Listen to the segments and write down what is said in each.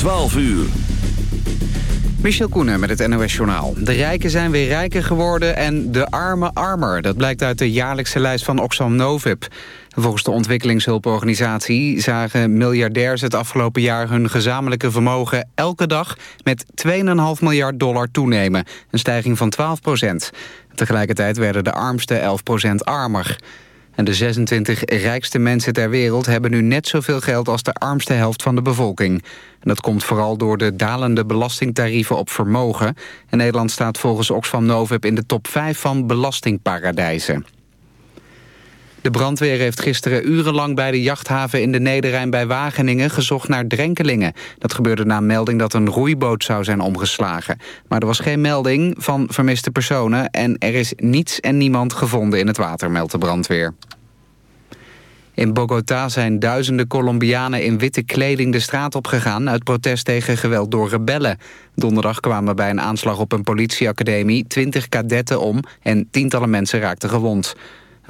12 uur. Michel Koenen met het NOS-journaal. De rijken zijn weer rijker geworden en de armen armer. Dat blijkt uit de jaarlijkse lijst van Oxfam Novib. Volgens de ontwikkelingshulporganisatie zagen miljardairs het afgelopen jaar hun gezamenlijke vermogen elke dag met 2,5 miljard dollar toenemen. Een stijging van 12 procent. Tegelijkertijd werden de armste 11 procent armer. En de 26 rijkste mensen ter wereld hebben nu net zoveel geld als de armste helft van de bevolking. En dat komt vooral door de dalende belastingtarieven op vermogen. En Nederland staat volgens Oxfam Novib in de top 5 van belastingparadijzen. De brandweer heeft gisteren urenlang bij de jachthaven in de Nederrijn bij Wageningen gezocht naar drenkelingen. Dat gebeurde na melding dat een roeiboot zou zijn omgeslagen. Maar er was geen melding van vermiste personen en er is niets en niemand gevonden in het water, meldt de brandweer. In Bogota zijn duizenden Colombianen in witte kleding de straat opgegaan... uit protest tegen geweld door rebellen. Donderdag kwamen bij een aanslag op een politieacademie... twintig kadetten om en tientallen mensen raakten gewond.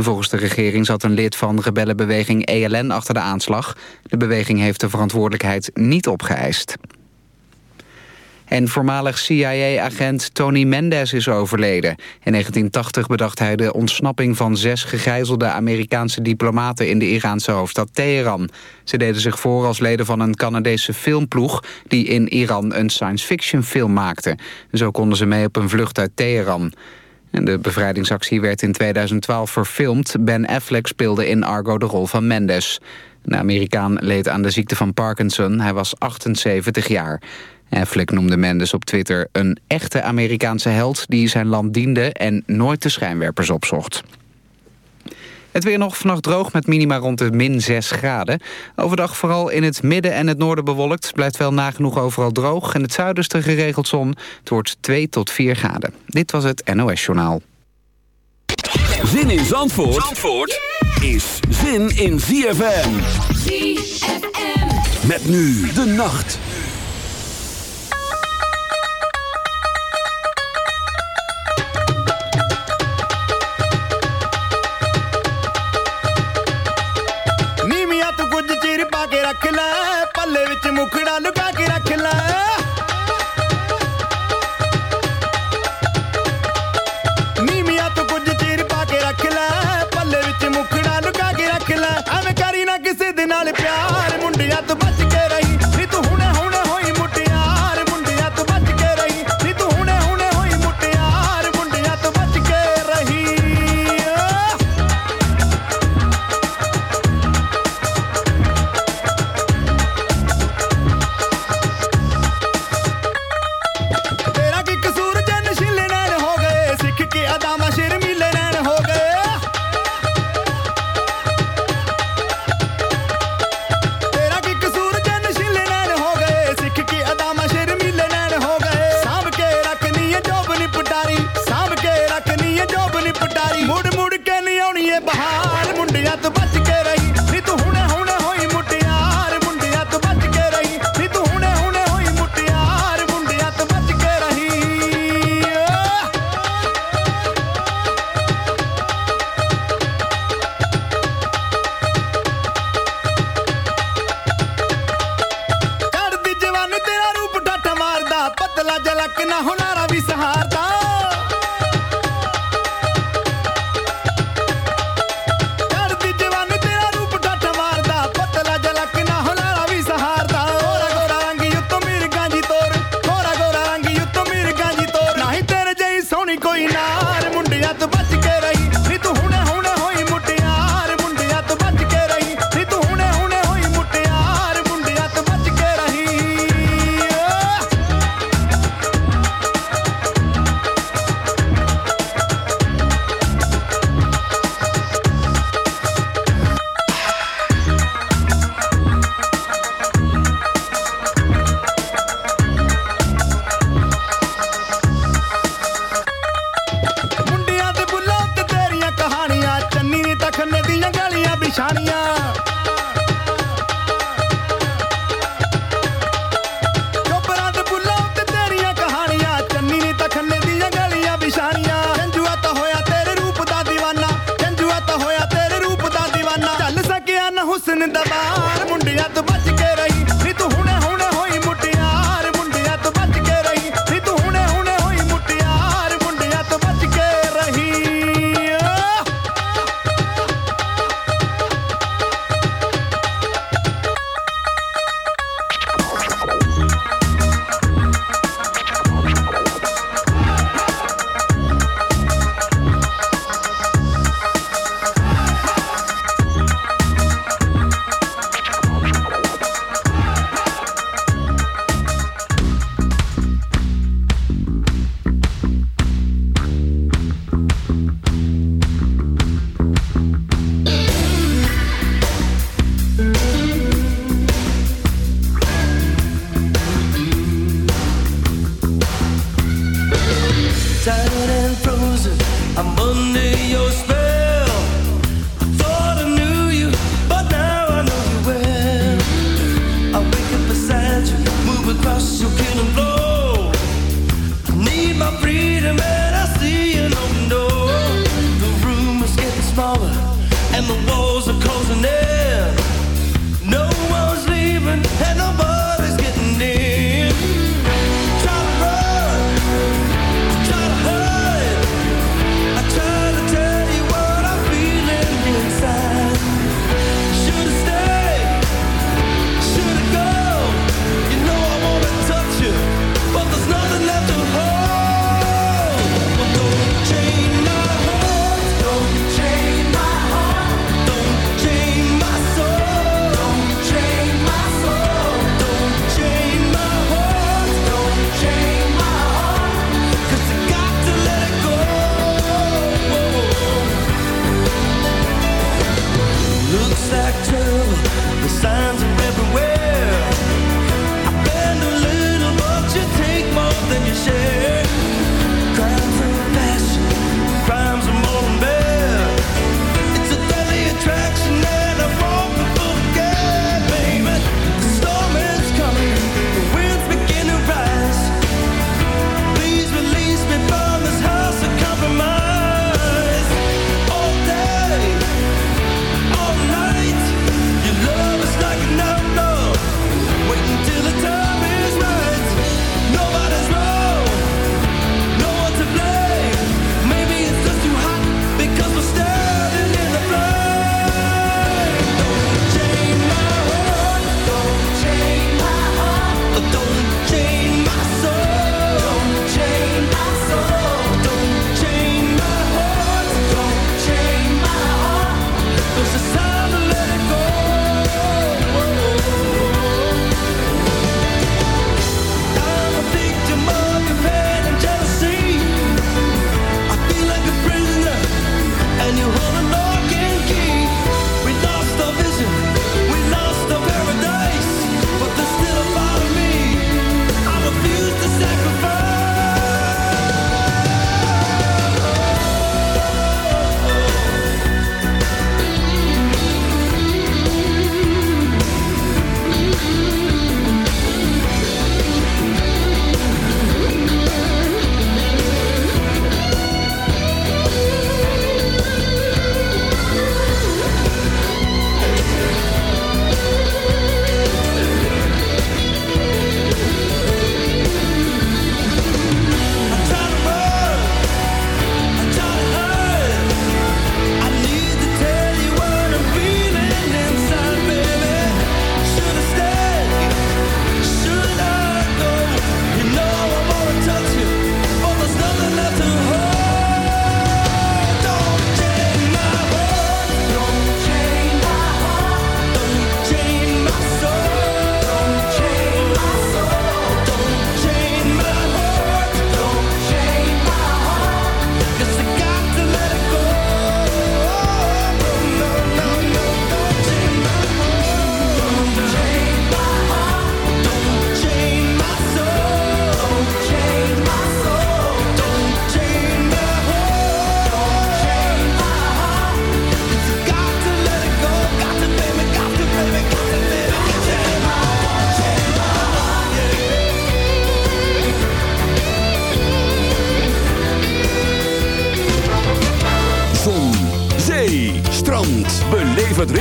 Volgens de regering zat een lid van rebellenbeweging ELN achter de aanslag. De beweging heeft de verantwoordelijkheid niet opgeëist. En voormalig CIA-agent Tony Mendes is overleden. In 1980 bedacht hij de ontsnapping van zes gegijzelde Amerikaanse diplomaten in de Iraanse hoofdstad Teheran. Ze deden zich voor als leden van een Canadese filmploeg die in Iran een science fiction film maakte. Zo konden ze mee op een vlucht uit Teheran. De bevrijdingsactie werd in 2012 verfilmd. Ben Affleck speelde in Argo de rol van Mendes. De Amerikaan leed aan de ziekte van Parkinson. Hij was 78 jaar. Affleck noemde Mendes op Twitter een echte Amerikaanse held... die zijn land diende en nooit de schijnwerpers opzocht. Het weer nog vannacht droog met minima rond de min 6 graden. Overdag vooral in het midden en het noorden bewolkt. Blijft wel nagenoeg overal droog. En het zuidenste geregeld zon. Het wordt 2 tot 4 graden. Dit was het NOS Journaal. Zin in Zandvoort, Zandvoort is zin in ZFM. ZFM. Met nu de nacht. ਵਿੱਚ ਮੁਖੜਾ ਲੁਕਾ ਪਤਲਾ ਜਲਕ ਨਾ ਹੁਨਾਰਾ ਵੀ ਸਹਾਰਦਾ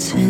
pretend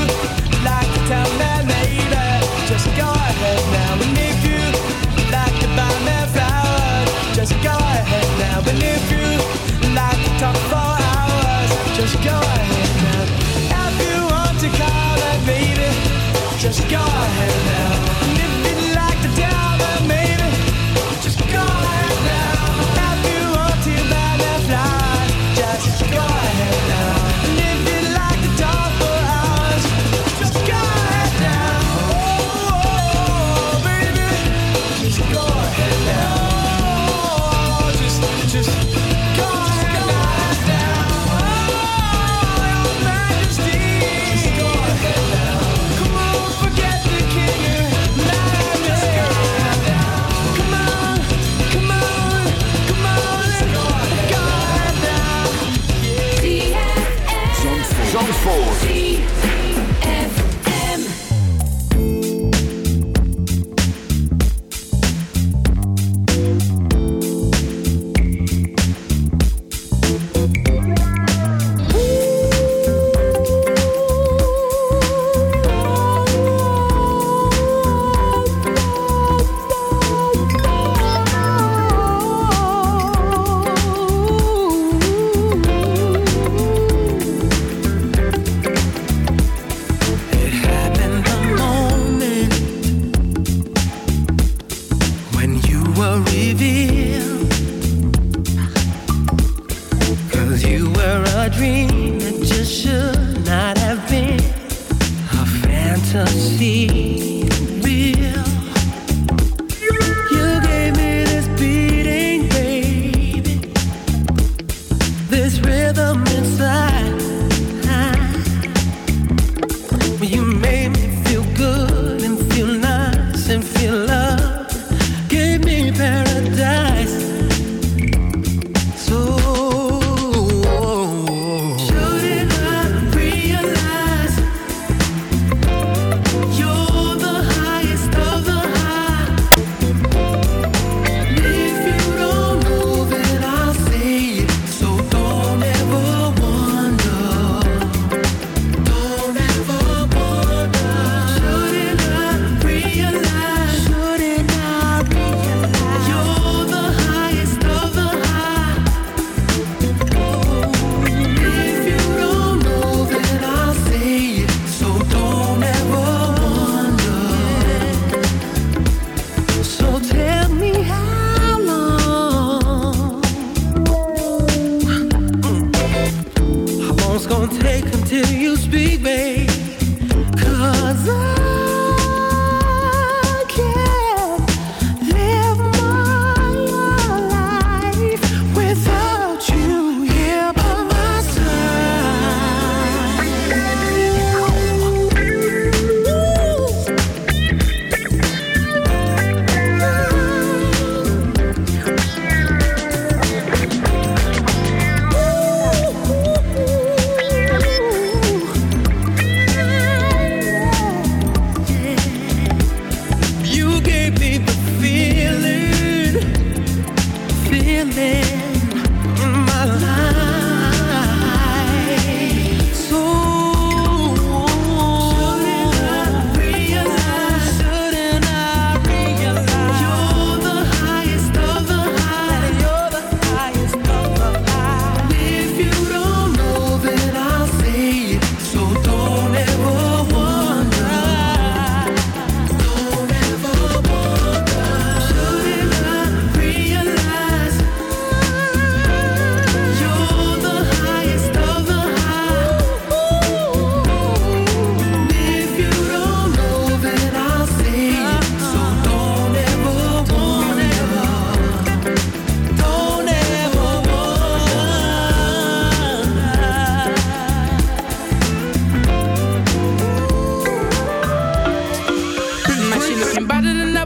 talk for hours. Just go ahead now. If you want to call it, baby, just go ahead now.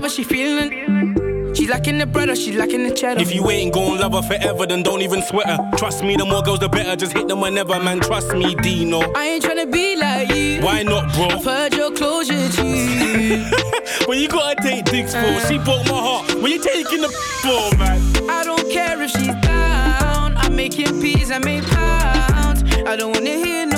But she feeling. She lacking the bread or she lacking the cheddar. If you ain't gon' love her forever, then don't even sweat her. Trust me, the more girls, the better. Just hit them whenever, man. Trust me, Deno. I ain't tryna be like you. Why not, bro? I've heard your closure, G. When you gotta take dicks for, uh. she broke my heart. When you taking the for, man? I don't care if she's down. I'm making peas, I make pounds. I don't wanna hear no words of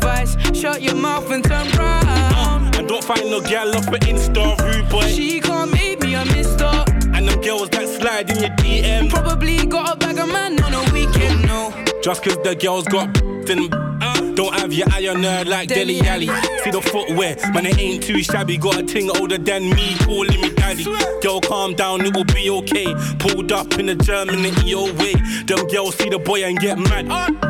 advice. Shut your mouth and turn round. Uh, and don't find no gal off an Insta rude boy. She can't make me a mister. And them girls that slide in your DM. Probably got a bag of man on a weekend, no. Just cause the girls got then uh, don't have your eye on her like Dele Alli. See the footwear, man, it ain't too shabby. Got a ting older than me, calling me daddy. Girl, calm down, it will be okay. Pulled up in the German EO way. Them girls see the boy and get mad. Uh,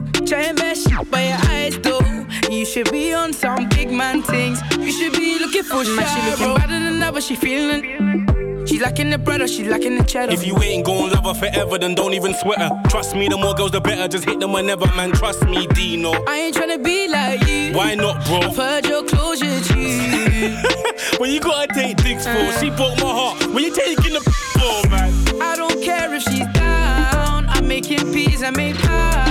Try and mess shit by your eyes, though. You should be on some big man things. You should be looking for shit. She looking better than ever, she feeling. She lacking the bread or she lacking the cheddar. If you ain't gon' love her forever, then don't even sweat her. Trust me, the more girls, the better. Just hit them whenever, man. Trust me, Deno. I ain't tryna be like you. Why not, bro? I've heard your closure, G. When you gotta take dicks for, she broke my heart. When you taking the for, man? I don't care if she's down. I'm making peas, I make pounds.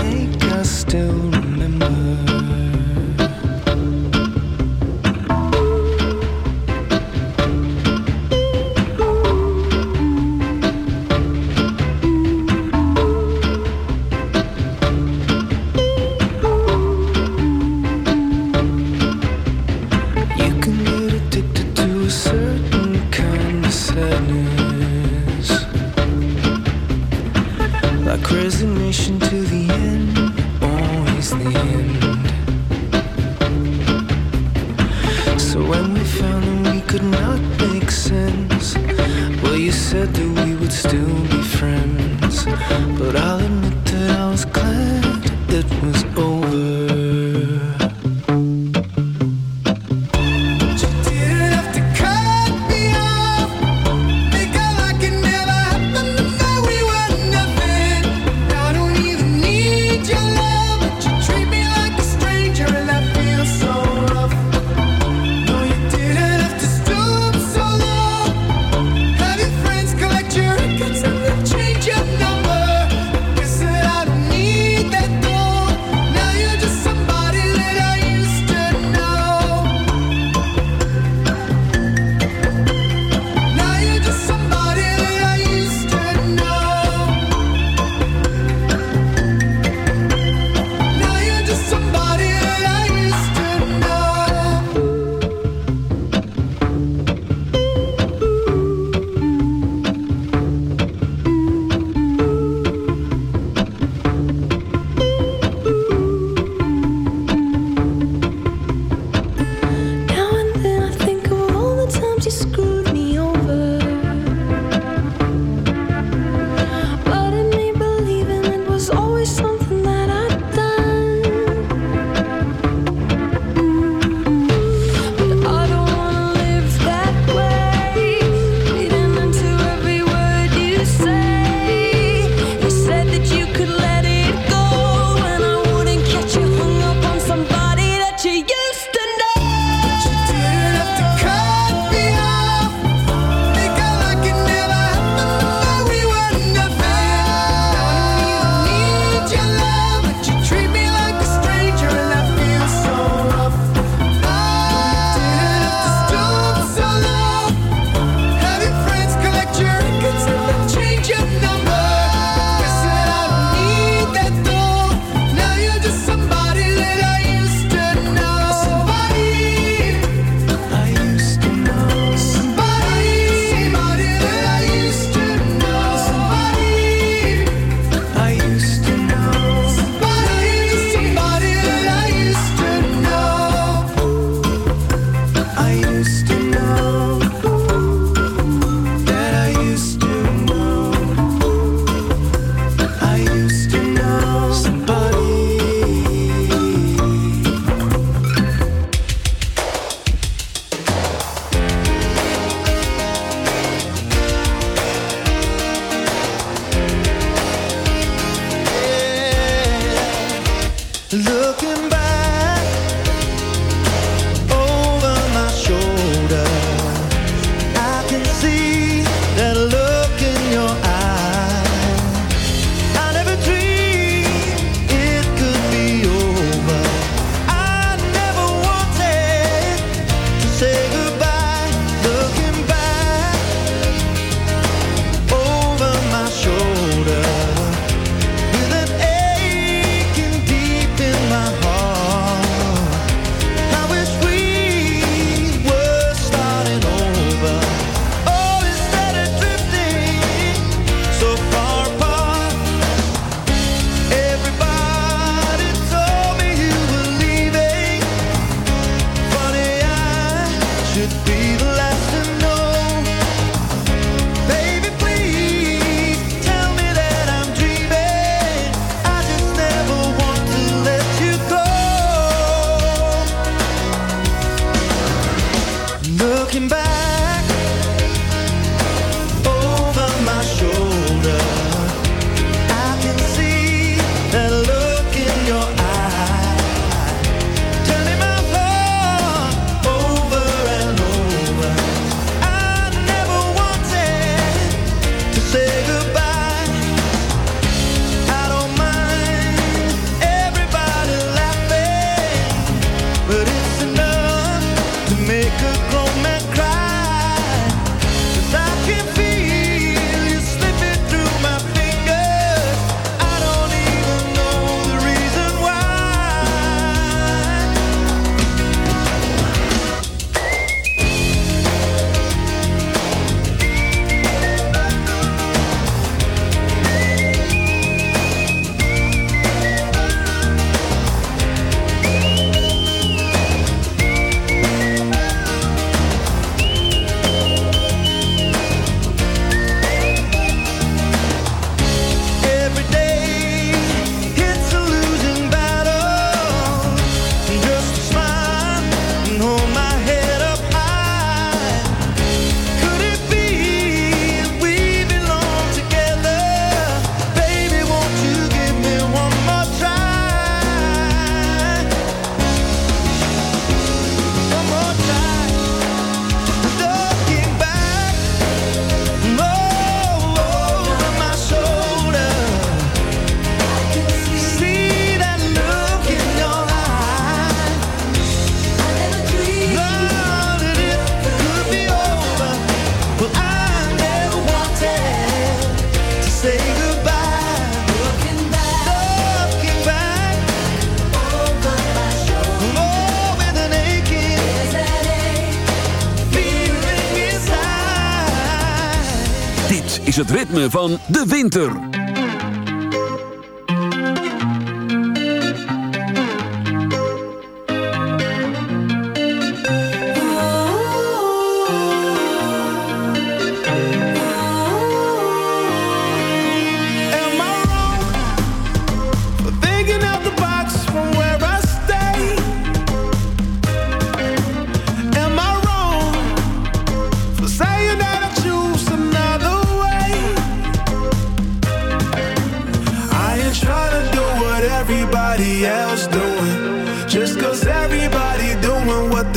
van de winter.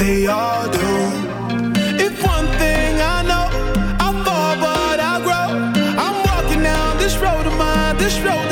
they all do. If one thing I know, I fall but I grow. I'm walking down this road of mine, this road.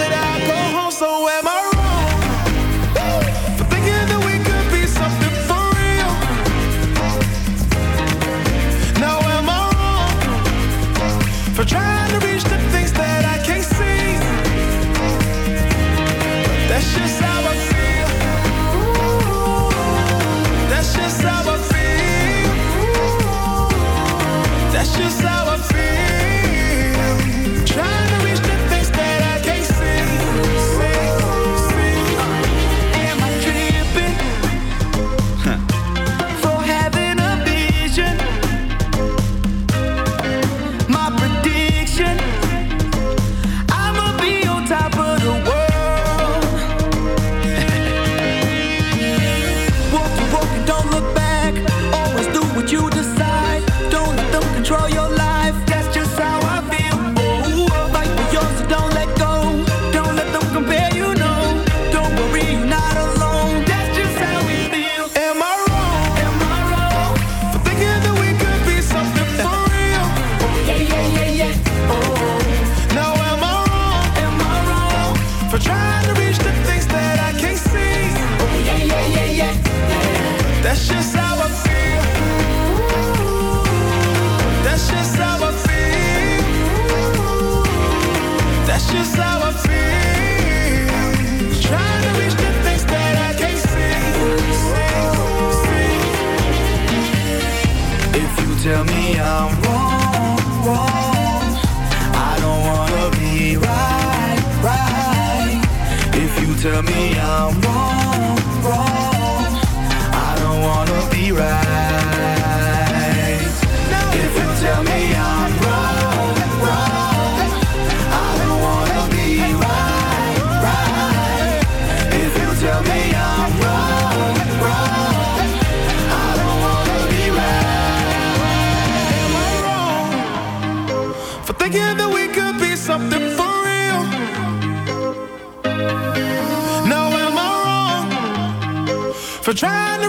For trying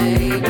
When